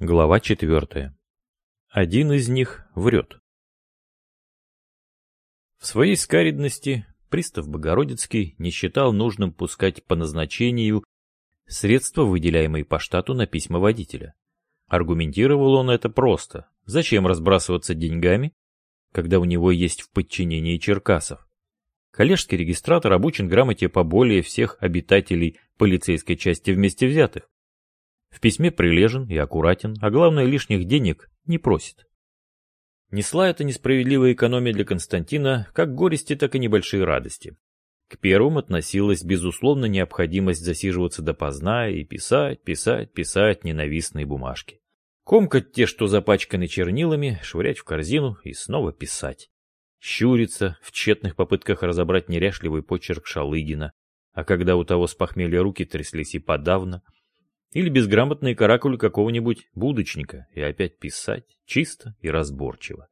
Глава четвертая. Один из них врет. В своей скаридности пристав Богородицкий не считал нужным пускать по назначению средства, выделяемые по штату на письма водителя. Аргументировал он это просто. Зачем разбрасываться деньгами, когда у него есть в подчинении Черкасов? Коллежский регистратор обучен грамоте поболее всех обитателей полицейской части вместе взятых. В письме прилежен и аккуратен, а главное, лишних денег не просит. Несла это несправедливая экономия для Константина как горести, так и небольшие радости. К первым относилась, безусловно, необходимость засиживаться допоздна и писать, писать, писать ненавистные бумажки. Комкать те, что запачканы чернилами, швырять в корзину и снова писать. Щуриться в тщетных попытках разобрать неряшливый почерк Шалыгина, а когда у того с похмелья руки тряслись и подавно — или безграмотные каракули какого-нибудь будочника и опять писать чисто и разборчиво.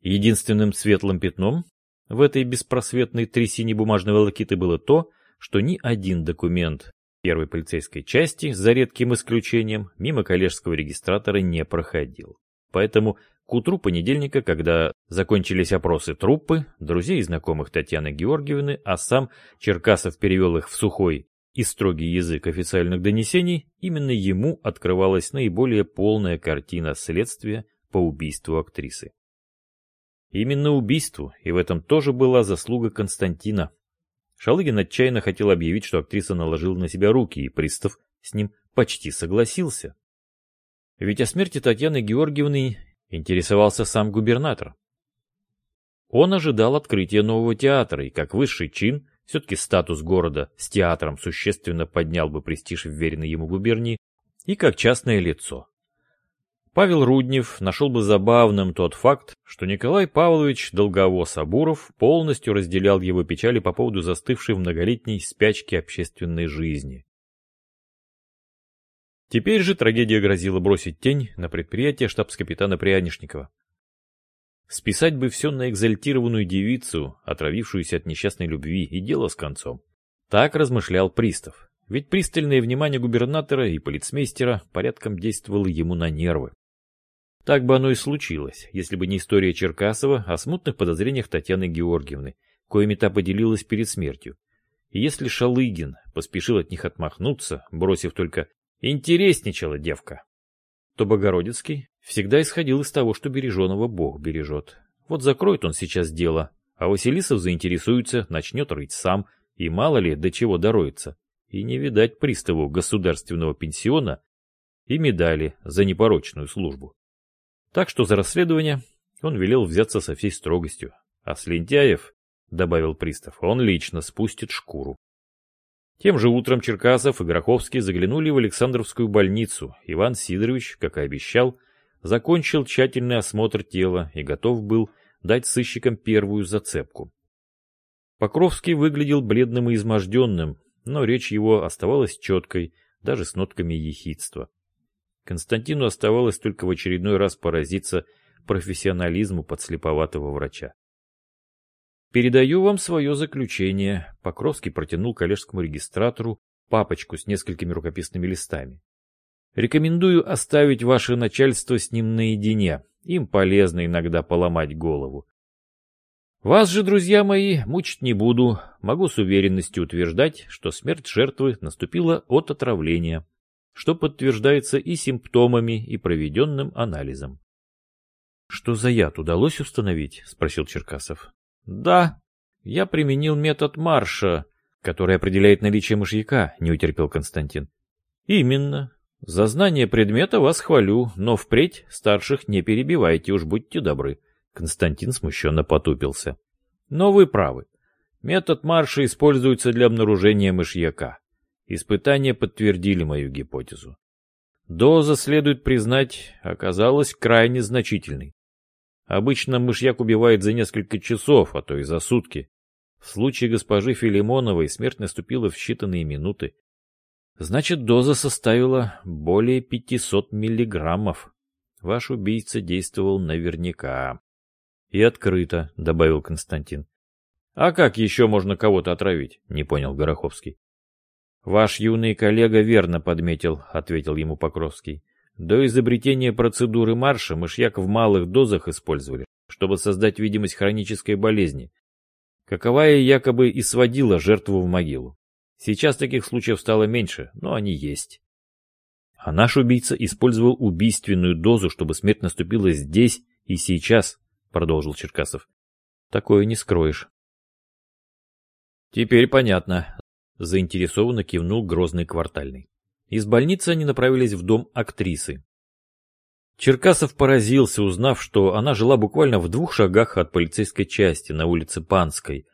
Единственным светлым пятном в этой беспросветной трясине бумажной волокиты было то, что ни один документ первой полицейской части, за редким исключением, мимо коллежского регистратора не проходил. Поэтому к утру понедельника, когда закончились опросы труппы, друзей и знакомых Татьяны Георгиевны, а сам Черкасов перевел их в сухой и строгий язык официальных донесений, именно ему открывалась наиболее полная картина следствия по убийству актрисы. Именно убийству, и в этом тоже была заслуга Константина. Шалыгин отчаянно хотел объявить, что актриса наложила на себя руки, и пристав с ним почти согласился. Ведь о смерти Татьяны Георгиевны интересовался сам губернатор. Он ожидал открытия нового театра, и как высший чин все-таки статус города с театром существенно поднял бы престиж вверенной ему губернии и как частное лицо. Павел Руднев нашел бы забавным тот факт, что Николай Павлович Долговоз-Абуров полностью разделял его печали по поводу застывшей в многолетней спячки общественной жизни. Теперь же трагедия грозила бросить тень на предприятие штабс-капитана Прянишникова. Списать бы все на экзальтированную девицу, отравившуюся от несчастной любви, и дело с концом. Так размышлял пристав. Ведь пристальное внимание губернатора и полицмейстера порядком действовало ему на нервы. Так бы оно и случилось, если бы не история Черкасова о смутных подозрениях Татьяны Георгиевны, коими та поделилась перед смертью. И если Шалыгин поспешил от них отмахнуться, бросив только «интересничала девка», то Богородицкий всегда исходил из того, что береженого Бог бережет. Вот закроет он сейчас дело, а Василисов заинтересуется, начнет рыть сам, и мало ли до чего дороется. И не видать приставу государственного пенсиона и медали за непорочную службу. Так что за расследование он велел взяться со всей строгостью. А с лентяев, добавил пристав, он лично спустит шкуру. Тем же утром Черкасов и Гроховский заглянули в Александровскую больницу. Иван Сидорович, как и обещал, закончил тщательный осмотр тела и готов был дать сыщикам первую зацепку. Покровский выглядел бледным и изможденным, но речь его оставалась четкой, даже с нотками ехидства. Константину оставалось только в очередной раз поразиться профессионализму подслеповатого врача. «Передаю вам свое заключение», — Покровский протянул коллежскому регистратору папочку с несколькими рукописными листами. «Рекомендую оставить ваше начальство с ним наедине. Им полезно иногда поломать голову. Вас же, друзья мои, мучить не буду. Могу с уверенностью утверждать, что смерть жертвы наступила от отравления, что подтверждается и симптомами, и проведенным анализом. — Что за яд удалось установить? — спросил Черкасов. Да, я применил метод Марша, который определяет наличие мышьяка, не утерпел Константин. Именно. За знание предмета вас хвалю, но впредь старших не перебивайте, уж будьте добры. Константин смущенно потупился. Но вы правы. Метод Марша используется для обнаружения мышьяка. Испытания подтвердили мою гипотезу. Доза, следует признать, оказалась крайне значительной. Обычно мышьяк убивает за несколько часов, а то и за сутки. В случае госпожи Филимоновой смерть наступила в считанные минуты. Значит, доза составила более 500 миллиграммов. Ваш убийца действовал наверняка. И открыто, добавил Константин. А как еще можно кого-то отравить? Не понял Гороховский. Ваш юный коллега верно подметил, ответил ему Покровский. До изобретения процедуры марша мышьяк в малых дозах использовали, чтобы создать видимость хронической болезни, каковая якобы и сводила жертву в могилу. Сейчас таких случаев стало меньше, но они есть. А наш убийца использовал убийственную дозу, чтобы смерть наступила здесь и сейчас, продолжил Черкасов. Такое не скроешь. Теперь понятно, заинтересованно кивнул грозный квартальный. Из больницы они направились в дом актрисы. Черкасов поразился, узнав, что она жила буквально в двух шагах от полицейской части на улице Панской,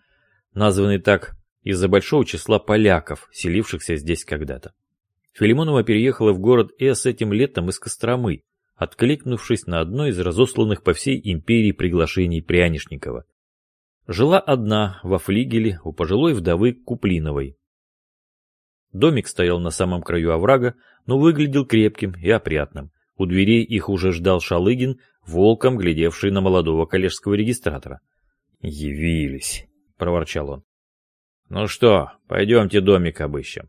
названной так из-за большого числа поляков, селившихся здесь когда-то. Филимонова переехала в город Эс этим летом из Костромы, откликнувшись на одно из разосланных по всей империи приглашений Прянишникова. Жила одна во флигеле у пожилой вдовы Куплиновой, Домик стоял на самом краю оврага, но выглядел крепким и опрятным. У дверей их уже ждал Шалыгин, волком глядевший на молодого коллежского регистратора. «Явились», — проворчал он. «Ну что, пойдемте домик обыщем».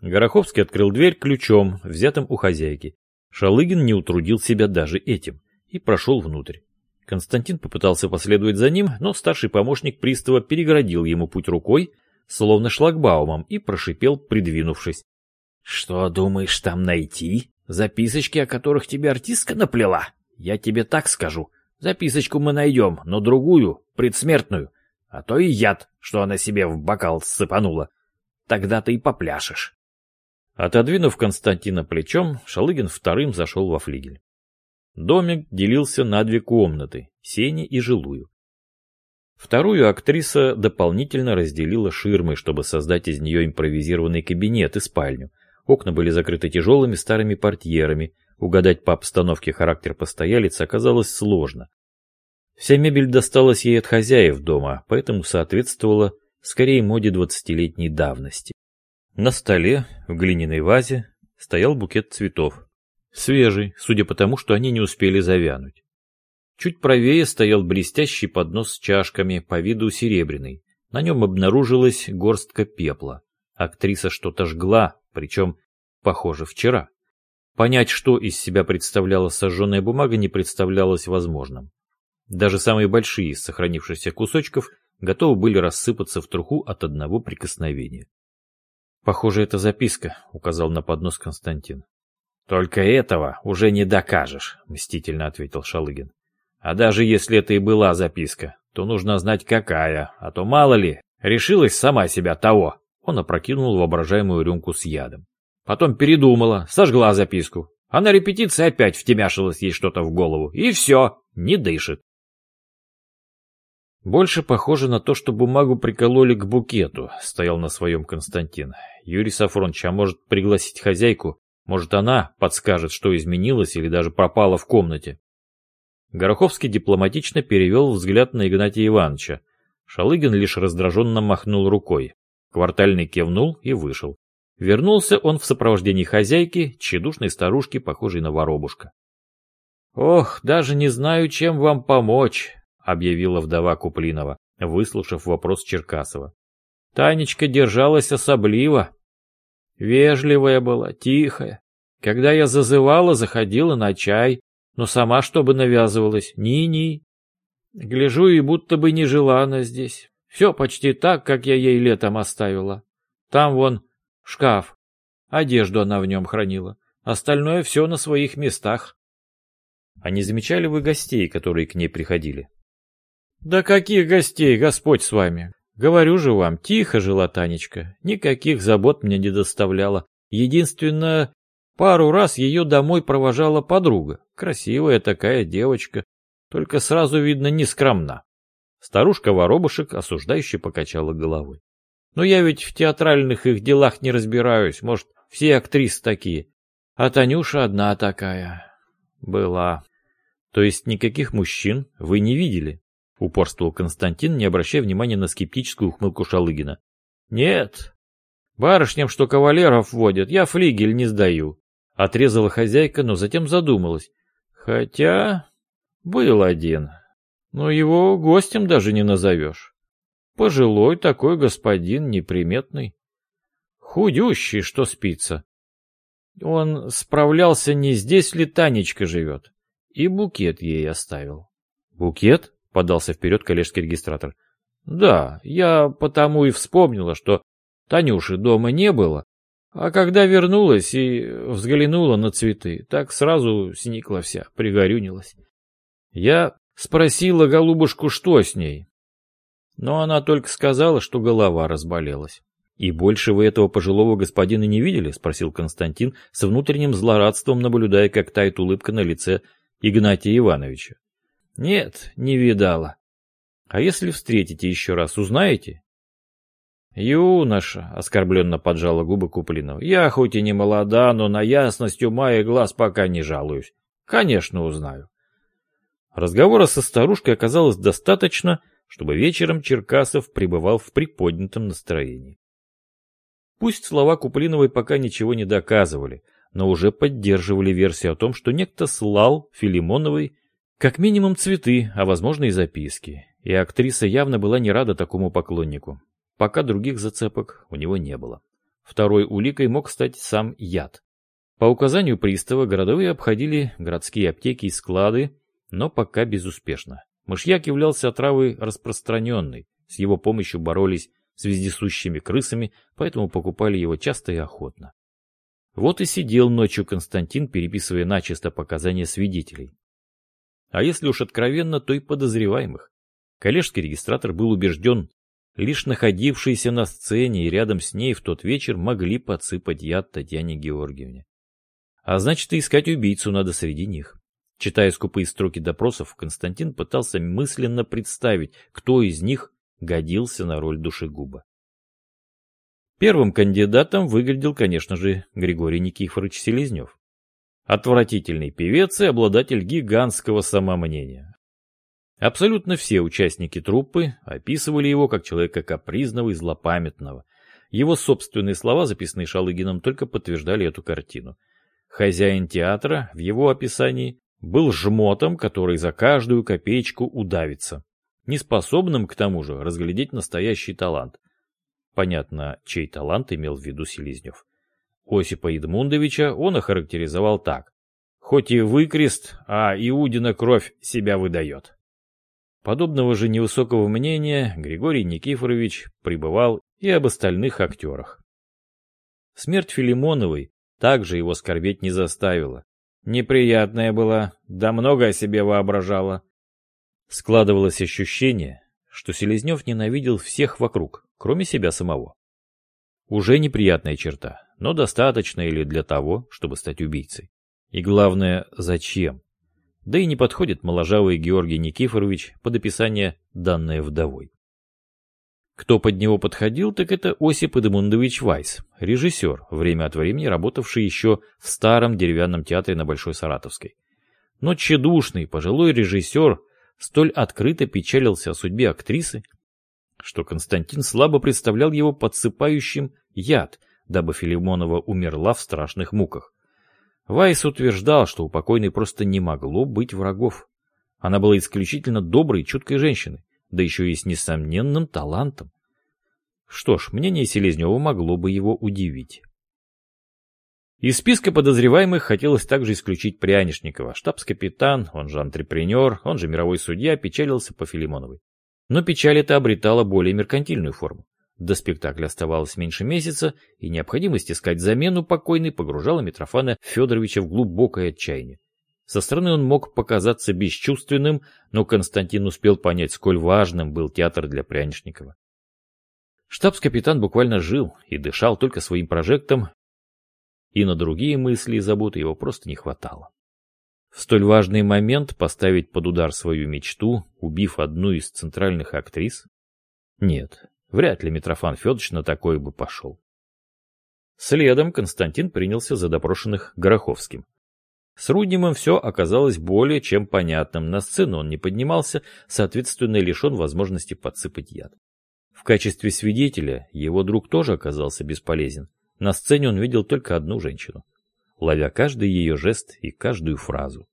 Гороховский открыл дверь ключом, взятым у хозяйки. Шалыгин не утрудил себя даже этим и прошел внутрь. Константин попытался последовать за ним, но старший помощник пристава перегородил ему путь рукой, словно шлагбаумом, и прошипел, придвинувшись. «Что думаешь там найти? Записочки, о которых тебе артистка наплела? Я тебе так скажу. Записочку мы найдем, но другую, предсмертную. А то и яд, что она себе в бокал сыпанула. Тогда ты и попляшешь». Отодвинув Константина плечом, Шалыгин вторым зашел во флигель. Домик делился на две комнаты, сени и жилую. Вторую актриса дополнительно разделила ширмой, чтобы создать из нее импровизированный кабинет и спальню. Окна были закрыты тяжелыми старыми портьерами. Угадать по обстановке характер постоялицы оказалось сложно. Вся мебель досталась ей от хозяев дома, поэтому соответствовала скорее моде двадцатилетней давности. На столе, в глиняной вазе, стоял букет цветов. Свежий, судя по тому, что они не успели завянуть. Чуть правее стоял блестящий поднос с чашками, по виду серебряный. На нем обнаружилась горстка пепла. Актриса что-то жгла, причем, похоже, вчера. Понять, что из себя представляла сожженная бумага, не представлялось возможным. Даже самые большие из сохранившихся кусочков готовы были рассыпаться в труху от одного прикосновения. «Похоже, это записка», — указал на поднос Константин. «Только этого уже не докажешь», — мстительно ответил Шалыгин. А даже если это и была записка, то нужно знать какая, а то мало ли, решилась сама себя того. Он опрокинул воображаемую рюмку с ядом. Потом передумала, сожгла записку. А на репетиции опять втемяшилось ей что-то в голову. И все, не дышит. Больше похоже на то, что бумагу прикололи к букету, стоял на своем Константин. Юрий Сафронович, а может пригласить хозяйку? Может она подскажет, что изменилось или даже пропала в комнате? Гороховский дипломатично перевел взгляд на Игнатия Ивановича. Шалыгин лишь раздраженно махнул рукой. Квартальный кивнул и вышел. Вернулся он в сопровождении хозяйки, тщедушной старушки, похожей на воробушка. «Ох, даже не знаю, чем вам помочь», — объявила вдова Куплинова, выслушав вопрос Черкасова. Танечка держалась особливо. Вежливая была, тихая. Когда я зазывала, заходила на чай, но сама чтобы навязывалась, ни-ни. Гляжу, и будто бы не жила она здесь. Все почти так, как я ей летом оставила. Там вон шкаф, одежду она в нем хранила. Остальное все на своих местах. А не замечали вы гостей, которые к ней приходили? Да каких гостей, Господь с вами. Говорю же вам, тихо жила Танечка, никаких забот мне не доставляла. Единственное, Пару раз ее домой провожала подруга. Красивая такая девочка, только сразу видно не скромна. Старушка-воробушек осуждающе покачала головой. Но я ведь в театральных их делах не разбираюсь, может, все актрисы такие. А Танюша одна такая. Была. То есть никаких мужчин вы не видели? Упорствовал Константин, не обращая внимания на скептическую ухмылку Шалыгина. Нет. Барышням, что кавалеров водят, я флигель не сдаю. Отрезала хозяйка, но затем задумалась. Хотя был один, но его гостем даже не назовешь. Пожилой такой господин, неприметный. Худющий, что спится. Он справлялся, не здесь ли Танечка живет. И букет ей оставил. «Букет?» — подался вперед коллежский регистратор. «Да, я потому и вспомнила, что Танюши дома не было, а когда вернулась и взглянула на цветы, так сразу сникла вся, пригорюнилась. Я спросила голубушку, что с ней, но она только сказала, что голова разболелась. «И больше вы этого пожилого господина не видели?» — спросил Константин, с внутренним злорадством наблюдая, как тает улыбка на лице Игнатия Ивановича. «Нет, не видала. А если встретите еще раз, узнаете?» «Юноша», — оскорбленно поджала губы Куплинова, — «я хоть и не молода, но на ясность ума и глаз пока не жалуюсь. Конечно, узнаю». Разговора со старушкой оказалось достаточно, чтобы вечером Черкасов пребывал в приподнятом настроении. Пусть слова Куплиновой пока ничего не доказывали, но уже поддерживали версию о том, что некто слал Филимоновой как минимум цветы, а возможно и записки, и актриса явно была не рада такому поклоннику. Пока других зацепок у него не было. Второй уликой мог стать сам яд. По указанию пристава городовые обходили городские аптеки и склады, но пока безуспешно. Мышьяк являлся отравой распространенной, с его помощью боролись с вездесущими крысами, поэтому покупали его часто и охотно. Вот и сидел ночью Константин, переписывая начисто показания свидетелей. А если уж откровенно, то и подозреваемых. Коллежский регистратор был убежден, лишь находившиеся на сцене и рядом с ней в тот вечер могли подсыпать яд Татьяне Георгиевне. А значит, и искать убийцу надо среди них. Читая скупые строки допросов, Константин пытался мысленно представить, кто из них годился на роль душегуба. Первым кандидатом выглядел, конечно же, Григорий Никифорович Селезнев. Отвратительный певец и обладатель гигантского самомнения. Абсолютно все участники труппы описывали его как человека капризного и злопамятного. Его собственные слова, записанные Шалыгином, только подтверждали эту картину. Хозяин театра в его описании был жмотом, который за каждую копеечку удавится неспособным к тому же разглядеть настоящий талант. Понятно, чей талант имел в виду Селезнев. Осипа Едмундовича он охарактеризовал так. Хоть и выкрест, а Иудина кровь себя выдает. Подобного же невысокого мнения Григорий Никифорович пребывал и об остальных актерах. Смерть Филимоновой также его скорбеть не заставила. Неприятная была, да много о себе воображала. Складывалось ощущение, что Селезнев ненавидел всех вокруг, кроме себя самого. Уже неприятная черта, но достаточная ли для того, чтобы стать убийцей. И главное, зачем? Да и не подходит моложавый Георгий Никифорович под описание, данное вдовой. Кто под него подходил, так это Осип Эдмундович Вайс, режиссер, время от времени работавший еще в старом деревянном театре на Большой Саратовской. Но тщедушный, пожилой режиссер – столь открыто печалился о судьбе актрисы, что Константин слабо представлял его подсыпающим яд, дабы Филимонова умерла в страшных муках. Вайс утверждал, что у покойной просто не могло быть врагов. Она была исключительно доброй и чуткой женщиной, да еще и с несомненным талантом. Что ж, мнение Селезнева могло бы его удивить. Из списка подозреваемых хотелось также исключить Прянишникова. Штабс-капитан, он же антрепренер, он же мировой судья, печалился по Филимоновой. Но печаль эта обретала более меркантильную форму. До спектакля оставалось меньше месяца, и необходимость искать замену покойной погружала Митрофана Федоровича в глубокое отчаяние. Со стороны он мог показаться бесчувственным, но Константин успел понять, сколь важным был театр для Прянишникова. Штабс-капитан буквально жил и дышал только своим прожектом, и на другие мысли и заботы его просто не хватало. В столь важный момент поставить под удар свою мечту, убив одну из центральных актрис? Нет, вряд ли Митрофан Федорович на такое бы пошел. Следом Константин принялся за допрошенных Гороховским. С Рудневым все оказалось более чем понятным. На сцену он не поднимался, соответственно, лишен возможности подсыпать яд. В качестве свидетеля его друг тоже оказался бесполезен. На сцене он видел только одну женщину, ловя каждый ее жест и каждую фразу.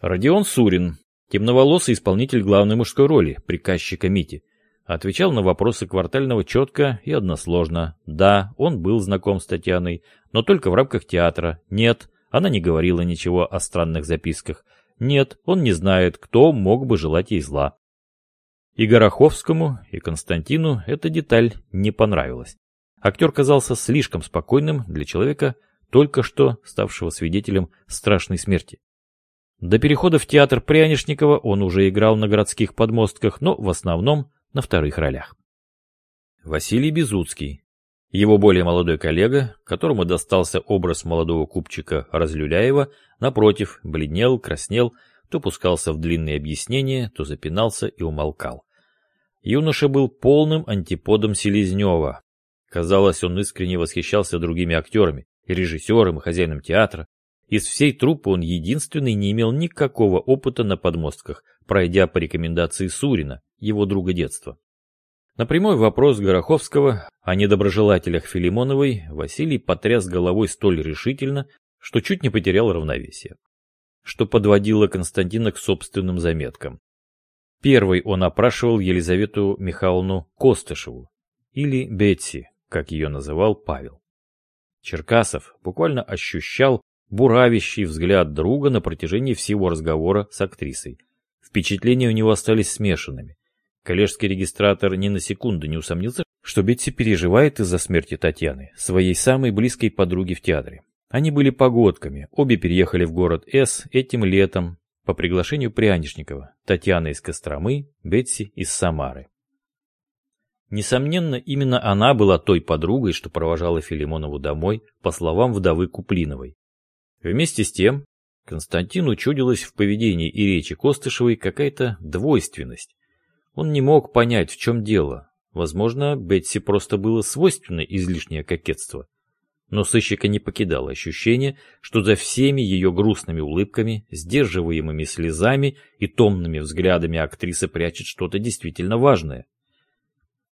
Родион Сурин, темноволосый исполнитель главной мужской роли, приказчика Мити. Отвечал на вопросы квартального четко и односложно. Да, он был знаком с Татьяной, но только в рамках театра. Нет, она не говорила ничего о странных записках. Нет, он не знает, кто мог бы желать ей зла. И Гороховскому, и Константину эта деталь не понравилась. Актер казался слишком спокойным для человека, только что ставшего свидетелем страшной смерти. До перехода в театр Прянишникова он уже играл на городских подмостках, но в основном на вторых ролях. Василий Безуцкий. Его более молодой коллега, которому достался образ молодого купчика Разлюляева, напротив, бледнел, краснел, то пускался в длинные объяснения, то запинался и умолкал. Юноша был полным антиподом Селезнева. Казалось, он искренне восхищался другими актерами, и режиссером, и хозяином театра, из всей труппы он единственный не имел никакого опыта на подмостках, пройдя по рекомендации Сурина, его друга детства. На прямой вопрос Гороховского о недоброжелателях Филимоновой Василий потряс головой столь решительно, что чуть не потерял равновесие, что подводило Константина к собственным заметкам. Первый он опрашивал Елизавету Михайловну Костышеву, или Бетси, как ее называл Павел. Черкасов буквально ощущал буравящий взгляд друга на протяжении всего разговора с актрисой. Впечатления у него остались смешанными. Коллежский регистратор ни на секунду не усомнился, что Бетси переживает из-за смерти Татьяны, своей самой близкой подруги в театре. Они были погодками, обе переехали в город С этим летом по приглашению Прянишникова, Татьяна из Костромы, Бетси из Самары. Несомненно, именно она была той подругой, что провожала Филимонову домой, по словам вдовы Куплиновой. Вместе с тем, Константину чудилась в поведении и речи Костышевой какая-то двойственность. Он не мог понять, в чем дело. Возможно, Бетси просто было свойственно излишнее кокетство. Но сыщика не покидало ощущение, что за всеми ее грустными улыбками, сдерживаемыми слезами и томными взглядами актриса прячет что-то действительно важное.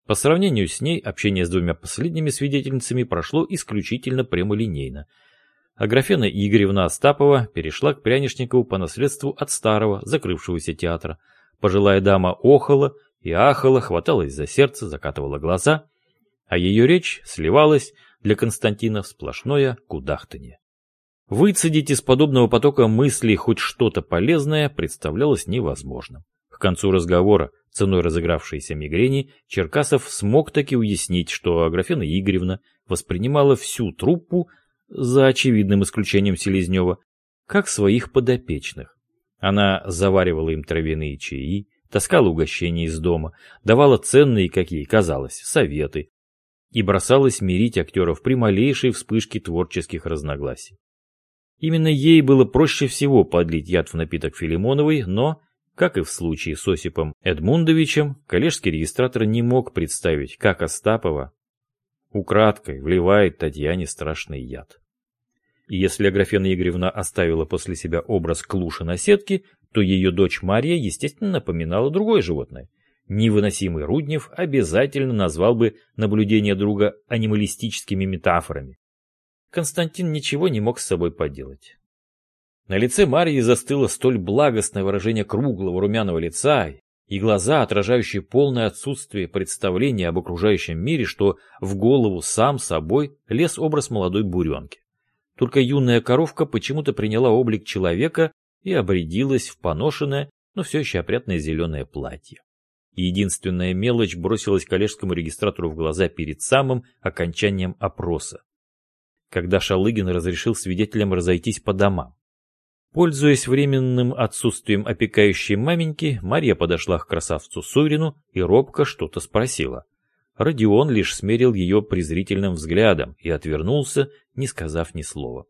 По сравнению с ней, общение с двумя последними свидетельницами прошло исключительно прямолинейно – а Аграфена Игоревна Остапова перешла к Прянишникову по наследству от старого, закрывшегося театра. Пожилая дама охала и ахала, хваталась за сердце, закатывала глаза, а ее речь сливалась для Константина в сплошное кудахтанье. Выцедить из подобного потока мыслей хоть что-то полезное представлялось невозможным. К концу разговора, ценой разыгравшейся мигрени, Черкасов смог таки уяснить, что Аграфена Игоревна воспринимала всю труппу за очевидным исключением Селезнева, как своих подопечных. Она заваривала им травяные чаи, таскала угощения из дома, давала ценные, как ей казалось, советы и бросалась мирить актеров при малейшей вспышке творческих разногласий. Именно ей было проще всего подлить яд в напиток Филимоновой, но, как и в случае с Осипом Эдмундовичем, коллежский регистратор не мог представить, как Остапова украдкой вливает Татьяне страшный яд. Если Аграфена Игоревна оставила после себя образ клуши на сетке, то ее дочь Мария, естественно, напоминала другое животное. Невыносимый Руднев обязательно назвал бы наблюдение друга анималистическими метафорами. Константин ничего не мог с собой поделать. На лице Марии застыло столь благостное выражение круглого румяного лица и глаза, отражающие полное отсутствие представления об окружающем мире, что в голову сам собой лез образ молодой буренки. Только юная коровка почему-то приняла облик человека и обрядилась в поношенное, но все еще опрятное зеленое платье. единственная мелочь бросилась коллежскому регистратору в глаза перед самым окончанием опроса, когда Шалыгин разрешил свидетелям разойтись по домам. Пользуясь временным отсутствием опекающей маменьки, Марья подошла к красавцу Сурину и робко что-то спросила. Родион лишь смерил ее презрительным взглядом и отвернулся, не сказав ни слова.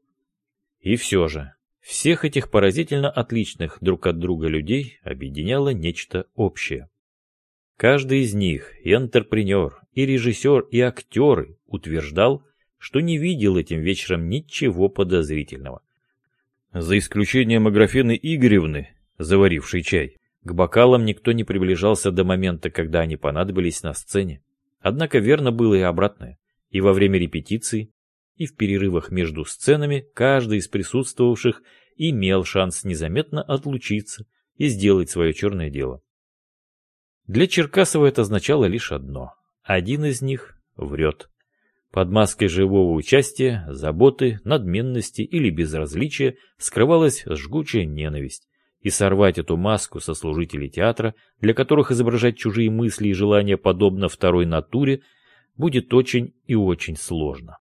И все же, всех этих поразительно отличных друг от друга людей объединяло нечто общее. Каждый из них, и антрепренер, и режиссер, и актеры, утверждал, что не видел этим вечером ничего подозрительного. За исключением Аграфены Игоревны, заварившей чай, к бокалам никто не приближался до момента, когда они понадобились на сцене. Однако верно было и обратное. И во время репетиций, и в перерывах между сценами каждый из присутствовавших имел шанс незаметно отлучиться и сделать свое черное дело. Для Черкасова это означало лишь одно. Один из них врет. Под маской живого участия, заботы, надменности или безразличия скрывалась жгучая ненависть. И сорвать эту маску со служителей театра, для которых изображать чужие мысли и желания подобно второй натуре, будет очень и очень сложно.